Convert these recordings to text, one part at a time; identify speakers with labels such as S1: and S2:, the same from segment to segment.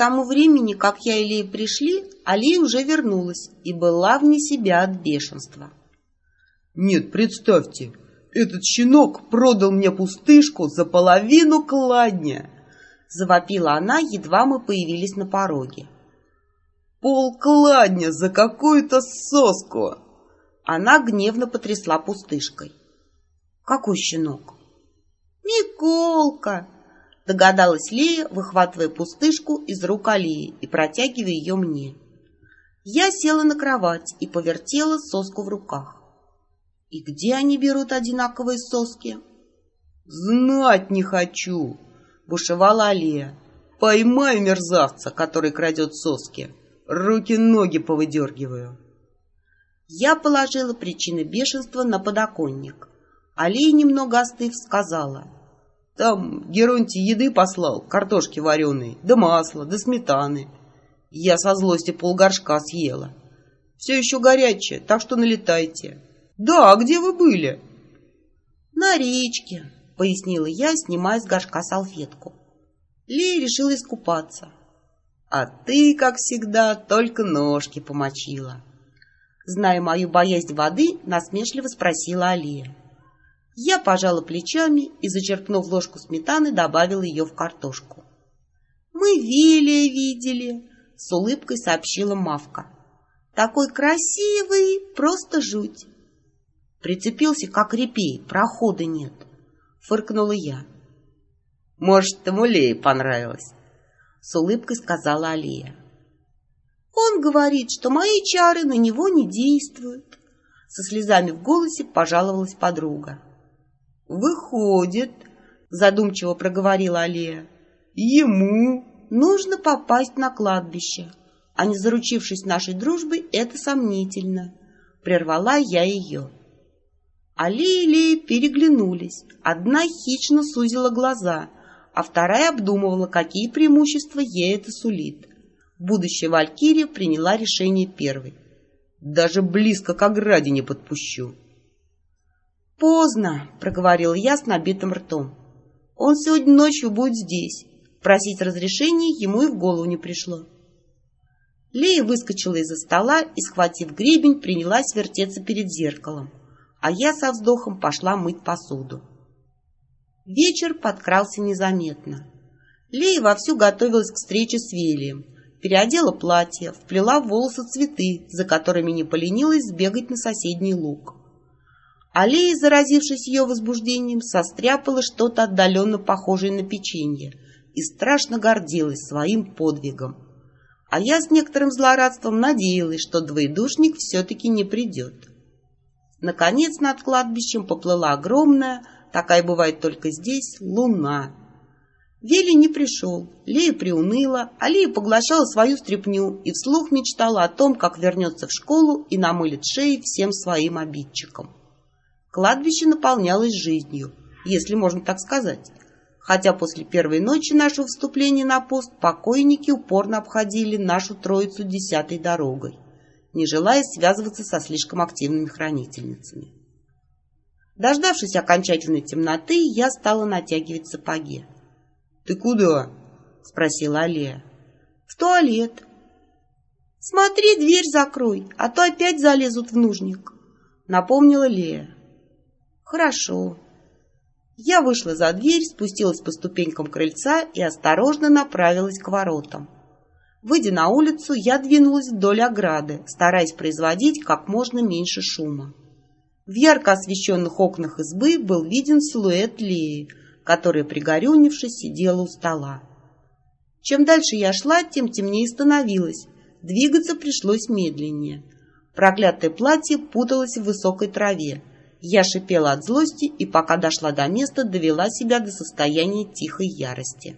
S1: тому времени, как я и Лея пришли, Алия уже вернулась и была вне себя от бешенства.
S2: «Нет, представьте, этот щенок продал мне пустышку за половину кладня!»
S1: Завопила она, едва мы появились на пороге.
S2: «Пол кладня за какую-то соску!»
S1: Она гневно потрясла пустышкой. «Какой щенок?» «Миколка!» Догадалась Лея, выхватывая пустышку из рук Алии и протягивая ее мне. Я села на кровать и повертела соску в руках. И где они берут одинаковые соски?
S2: Знать не хочу, бушевала Алия. Поймаю мерзавца, который крадет соски. Руки-ноги повыдергиваю.
S1: Я положила причины бешенства на подоконник. Алия, немного остыв, сказала.
S2: Там Геронтий еды послал, картошки вареной, да масла, да сметаны. Я со злости полгоршка съела. Все еще горячее, так что налетайте. «Да, а где вы были?»
S1: «На речке», — пояснила я, снимая с горшка салфетку. Лея решила искупаться.
S2: «А ты, как всегда, только ножки помочила».
S1: Зная мою боязнь воды, насмешливо спросила Алия. Я пожала плечами и, зачерпнув ложку сметаны, добавила ее в картошку. «Мы Вилия видели», — с улыбкой сообщила Мавка. «Такой красивый, просто жуть. Прицепился, как репей, прохода нет. Фыркнула я.
S2: Может, ему Лее понравилось?
S1: С улыбкой сказала Алия. Он говорит, что мои чары на него не действуют. Со слезами в голосе пожаловалась подруга.
S2: Выходит, задумчиво проговорила Алия, ему
S1: нужно попасть на кладбище, а не заручившись нашей дружбой, это сомнительно. Прервала я ее. Али и Лея переглянулись. Одна хищно сузила глаза, а вторая обдумывала, какие преимущества ей это сулит. Будущая Валькирия приняла решение первой.
S2: «Даже близко к ограде не подпущу».
S1: «Поздно», — проговорил я с набитым ртом. «Он сегодня ночью будет здесь. Просить разрешения ему и в голову не пришло». Лея выскочила из-за стола и, схватив гребень, принялась вертеться перед зеркалом а я со вздохом пошла мыть посуду. Вечер подкрался незаметно. Лея вовсю готовилась к встрече с Велием, переодела платье, вплела в волосы цветы, за которыми не поленилась сбегать на соседний луг. А Лея, заразившись ее возбуждением, состряпала что-то отдаленно похожее на печенье и страшно гордилась своим подвигом. А я с некоторым злорадством надеялась, что двоедушник все-таки не придет. Наконец над кладбищем поплыла огромная, такая бывает только здесь, луна. Вели не пришел, Лея приуныла, а Лея поглощала свою стряпню и вслух мечтала о том, как вернется в школу и намылит шеи всем своим обидчикам. Кладбище наполнялось жизнью, если можно так сказать. Хотя после первой ночи нашего вступления на пост покойники упорно обходили нашу троицу десятой дорогой не желая связываться со слишком активными хранительницами. Дождавшись окончательной темноты, я стала натягивать сапоги.
S2: — Ты куда?
S1: — спросила Алия. — В туалет. — Смотри, дверь закрой, а то опять залезут в нужник, — напомнила Лея. — Хорошо. Я вышла за дверь, спустилась по ступенькам крыльца и осторожно направилась к воротам. Выйдя на улицу, я двинулась вдоль ограды, стараясь производить как можно меньше шума. В ярко освещенных окнах избы был виден силуэт Леи, которая, пригорюнившись, сидела у стола. Чем дальше я шла, тем темнее становилось. Двигаться пришлось медленнее. Проклятое платье путалось в высокой траве. Я шипела от злости и, пока дошла до места, довела себя до состояния тихой ярости.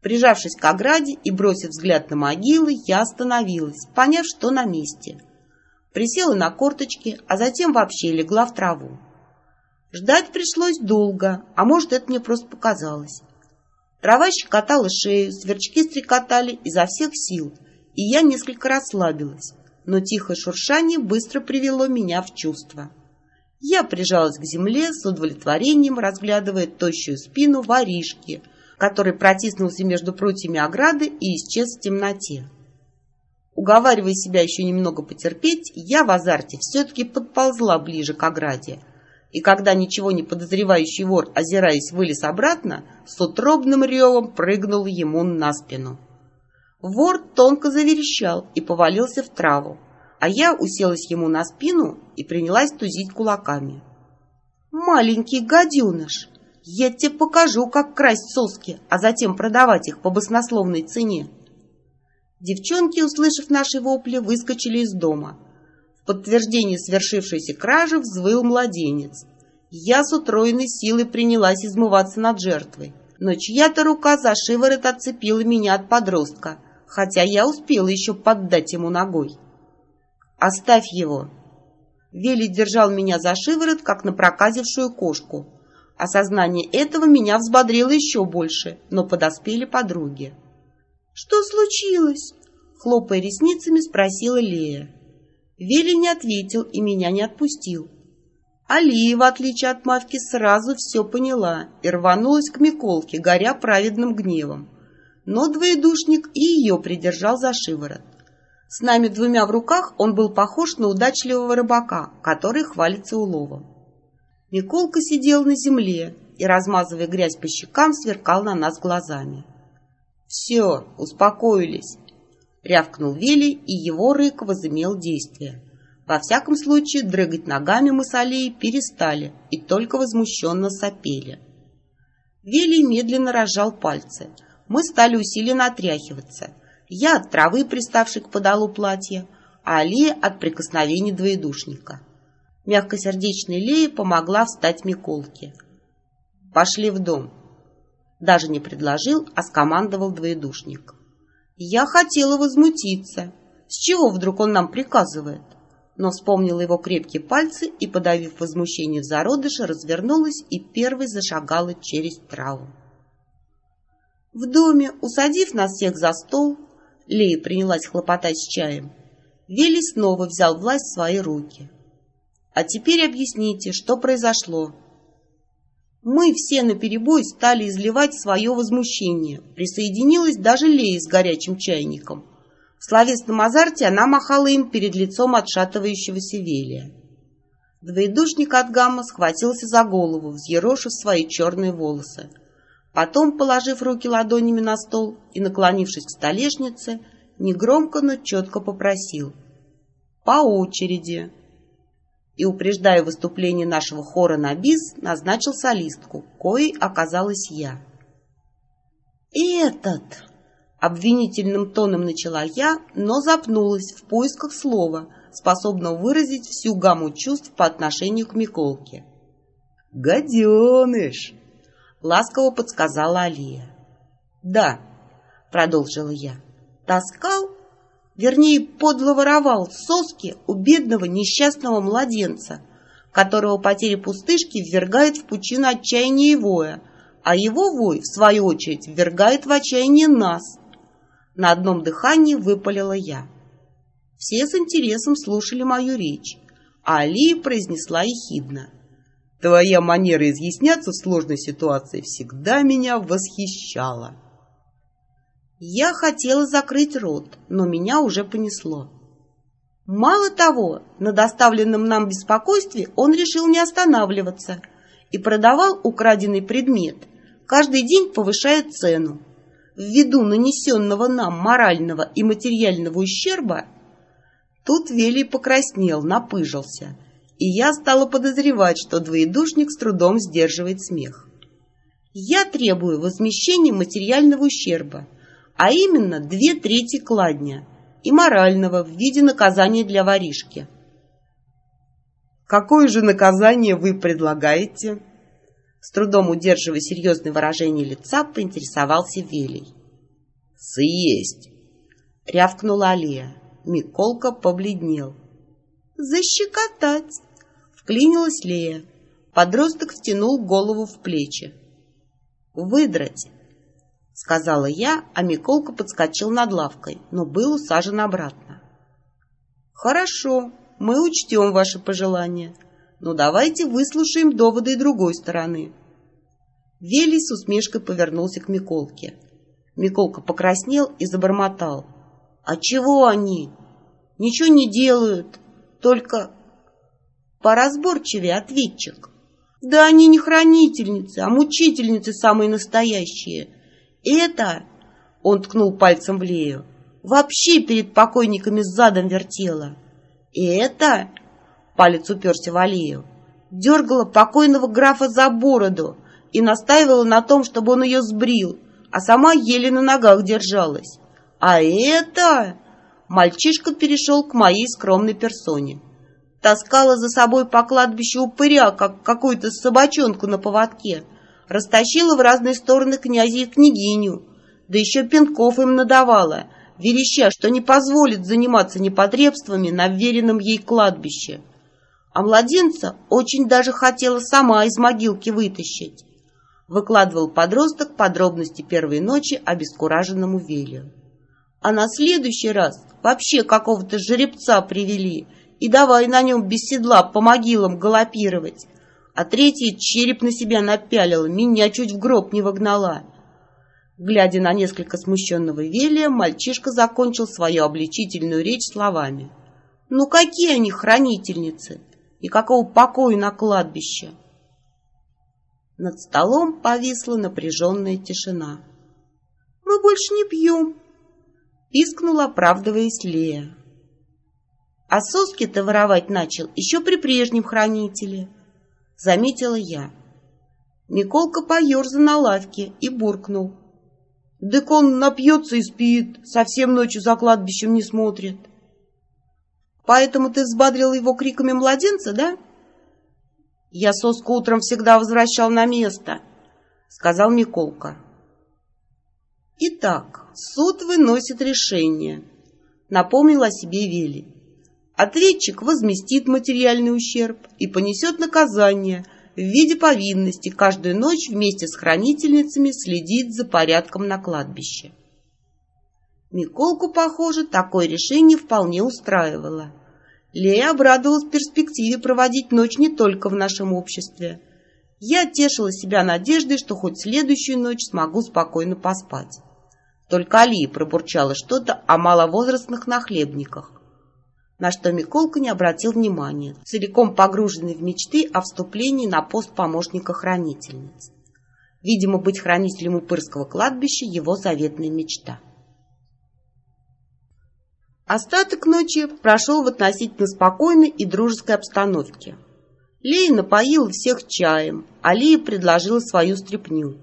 S1: Прижавшись к ограде и бросив взгляд на могилы, я остановилась, поняв, что на месте. Присела на корточки, а затем вообще легла в траву. Ждать пришлось долго, а может, это мне просто показалось. Трава щекотала шею, сверчки стрекотали изо всех сил, и я несколько расслабилась, но тихое шуршание быстро привело меня в чувство. Я прижалась к земле с удовлетворением, разглядывая тощую спину воришки — который протиснулся между прутьями ограды и исчез в темноте. Уговаривая себя еще немного потерпеть, я в азарте все-таки подползла ближе к ограде, и когда ничего не подозревающий вор, озираясь, вылез обратно, с утробным ревом прыгнул ему на спину. Вор тонко заверещал и повалился в траву, а я уселась ему на спину и принялась тузить кулаками. «Маленький гаденыш, я тебе покажу, как красть соски, а затем продавать их по баснословной цене!» Девчонки, услышав наши вопли, выскочили из дома. В подтверждение свершившейся кражи взвыл младенец. Я с утроенной силой принялась измываться над жертвой, но чья-то рука за шиворот отцепила меня от подростка, хотя я успела еще поддать ему ногой. «Оставь его!» Вели держал меня за шиворот, как напроказившую кошку. Осознание этого меня взбодрило еще больше, но подоспели подруги. «Что случилось?» Хлопая ресницами, спросила Лея. Вели не ответил и меня не отпустил. Алия, в отличие от Мавки, сразу все поняла и рванулась к Миколке, горя праведным гневом. Но двоедушник и ее придержал за шиворот. С нами двумя в руках он был похож на удачливого рыбака, который хвалится уловом. Миколка сидел на земле и, размазывая грязь по щекам, сверкал на нас глазами. «Все, успокоились!» — рявкнул Вели, и его рык возымел действие. Во всяком случае, дрыгать ногами мы с Алией перестали и только возмущенно сопели. Вели медленно разжал пальцы. Мы стали усиленно отряхиваться. Я от травы, приставшей к подолу платья, а Алия от прикосновений двоедушника. Мягкосердечная Лея помогла встать Миколке. «Пошли в дом», даже не предложил, а скомандовал двоедушник. Я хотела возмутиться. С чего вдруг он нам приказывает? Но вспомнила его крепкие пальцы и, подавив возмущение в зародыше, развернулась и первой зашагала через траву. В доме, усадив нас всех за стол, Лея принялась хлопотать с чаем. Вели снова взял власть в свои руки. «А теперь объясните, что произошло?» Мы все наперебой стали изливать свое возмущение. Присоединилась даже Лея с горячим чайником. В словесном азарте она махала им перед лицом отшатывающегося Велия. Двоедушник от гамма схватился за голову, взъерошив свои черные волосы. Потом, положив руки ладонями на стол и наклонившись к столешнице, негромко, но четко попросил. «По очереди!» и, упреждая выступление нашего хора на бис, назначил солистку, коей оказалась я. «Этот!» — обвинительным тоном начала я, но запнулась в поисках слова, способного выразить всю гамму чувств по отношению к Миколке.
S2: «Гаденыш!»
S1: — ласково подсказала Алия. «Да», — продолжила я, — «таскал вернее, подло воровал соски у бедного несчастного младенца, которого потеря пустышки ввергает в пучину отчаяния и воя, а его вой, в свою очередь, ввергает в отчаяние нас. На одном дыхании выпалила я. Все с интересом слушали мою речь, а Алия произнесла ехидно.
S2: «Твоя манера изъясняться в сложной ситуации всегда меня восхищала».
S1: Я хотела закрыть рот, но меня уже понесло. Мало того, на доставленном нам беспокойстве он решил не останавливаться и продавал украденный предмет, каждый день повышая цену. Ввиду нанесенного нам морального и материального ущерба, тут Велий покраснел, напыжился, и я стала подозревать, что двоедушник с трудом сдерживает смех. Я требую возмещения материального ущерба – а именно две трети кладня и морального в виде наказания для воришки.
S2: «Какое же наказание вы предлагаете?»
S1: С трудом удерживая серьезное выражение лица, поинтересовался Велий.
S2: «Съесть!»
S1: — рявкнула Алия. Миколка побледнел. «Защекотать!» — вклинилась Лея. Подросток втянул голову в плечи. «Выдрать!» — сказала я, а Миколка подскочил над лавкой, но был усажен обратно. «Хорошо, мы учтем ваши пожелания, но давайте выслушаем доводы и другой стороны». Велий с усмешкой повернулся к Миколке. Миколка покраснел и забормотал. «А чего они? Ничего не делают, только...» «Поразборчивее, ответчик. Да они не хранительницы, а мучительницы самые настоящие. Это...» Он ткнул пальцем в Лею. «Вообще перед покойниками задом вертела. И это...» Палец уперся в Алию. Дергала покойного графа за бороду и настаивала на том, чтобы он ее сбрил, а сама еле на ногах держалась. А это... Мальчишка перешел к моей скромной персоне. Таскала за собой по кладбищу упыря, как какую-то собачонку на поводке. Растащила в разные стороны князя и княгиню. Да еще пинков им надавала, вереща, что не позволит заниматься непотребствами на веренном ей кладбище. А младенца очень даже хотела сама из могилки вытащить выкладывал подросток подробности первой ночи обескураженному Велию. А на следующий раз вообще какого-то жеребца привели и давай на нем без седла по могилам галопировать. А третий череп на себя напялила, меня чуть в гроб не вогнала. Глядя на несколько смущенного Велия, мальчишка закончил свою обличительную речь словами. «Ну какие они хранительницы? И какого покоя на кладбище?» Над столом повисла напряженная тишина. «Мы больше не пьем», — пискнула, оправдываясь Лея. «А соски ты воровать начал еще при прежнем хранителе», — заметила я. Миколка поерзал на лавке и буркнул. «Дык он напьется и спит, совсем ночью за кладбищем не смотрит». «Поэтому ты взбодрил его криками младенца, да?» «Я соску утром всегда возвращал на место», — сказал Миколка. «Итак, суд выносит решение», — напомнил о себе Вели. «Ответчик возместит материальный ущерб и понесет наказание в виде повинности каждую ночь вместе с хранительницами следить за порядком на кладбище». Миколку, похоже, такое решение вполне устраивало. Лея обрадовалась перспективе проводить ночь не только в нашем обществе. Я тешила себя надеждой, что хоть следующую ночь смогу спокойно поспать. Только Алия пробурчала что-то о маловозрастных нахлебниках, на что Миколка не обратил внимания, целиком погруженный в мечты о вступлении на пост помощника хранительниц. Видимо, быть хранителем Упырского кладбища – его заветная мечта. Остаток ночи прошел в относительно спокойной и дружеской обстановке. Лея напоила всех чаем, а Лия предложила свою стряпню.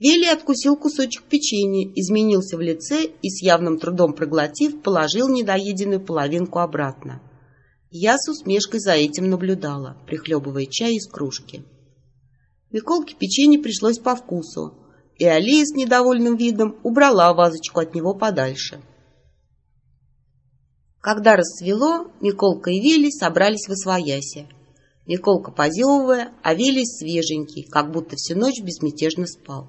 S1: Вели откусил кусочек печенья, изменился в лице и, с явным трудом проглотив, положил недоеденную половинку обратно. Я с усмешкой за этим наблюдала, прихлебывая чай из кружки. Миколке печенье пришлось по вкусу, и Алия с недовольным видом убрала вазочку от него подальше. Когда рассвело, Миколка и Вилли собрались в освоясе. Миколка позевывая, а Вилли свеженький, как будто всю ночь безмятежно спал.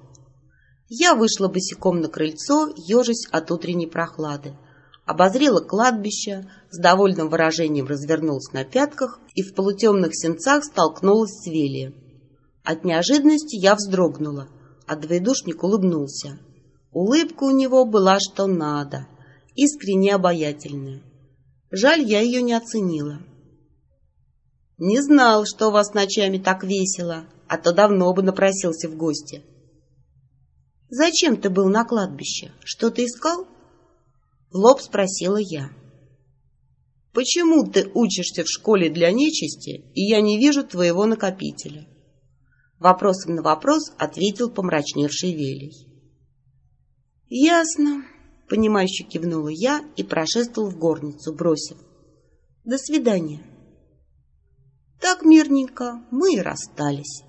S1: Я вышла босиком на крыльцо, ежась от утренней прохлады. Обозрела кладбище, с довольным выражением развернулась на пятках и в полутемных сенцах столкнулась с Велием. От неожиданности я вздрогнула, а двоедушник улыбнулся. Улыбка у него была что надо, искренне обаятельная. Жаль, я ее не оценила. Не знал, что у вас ночами так весело, а то давно бы напросился в гости. Зачем ты был на кладбище? Что ты искал? В лоб спросила я. Почему ты учишься в школе для нечисти, и я не вижу твоего накопителя? Вопросом на вопрос ответил помрачневший Велий. Ясно, Понимающе кивнула я и прошествовала в горницу, бросив. До свидания. Так мирненько мы и расстались.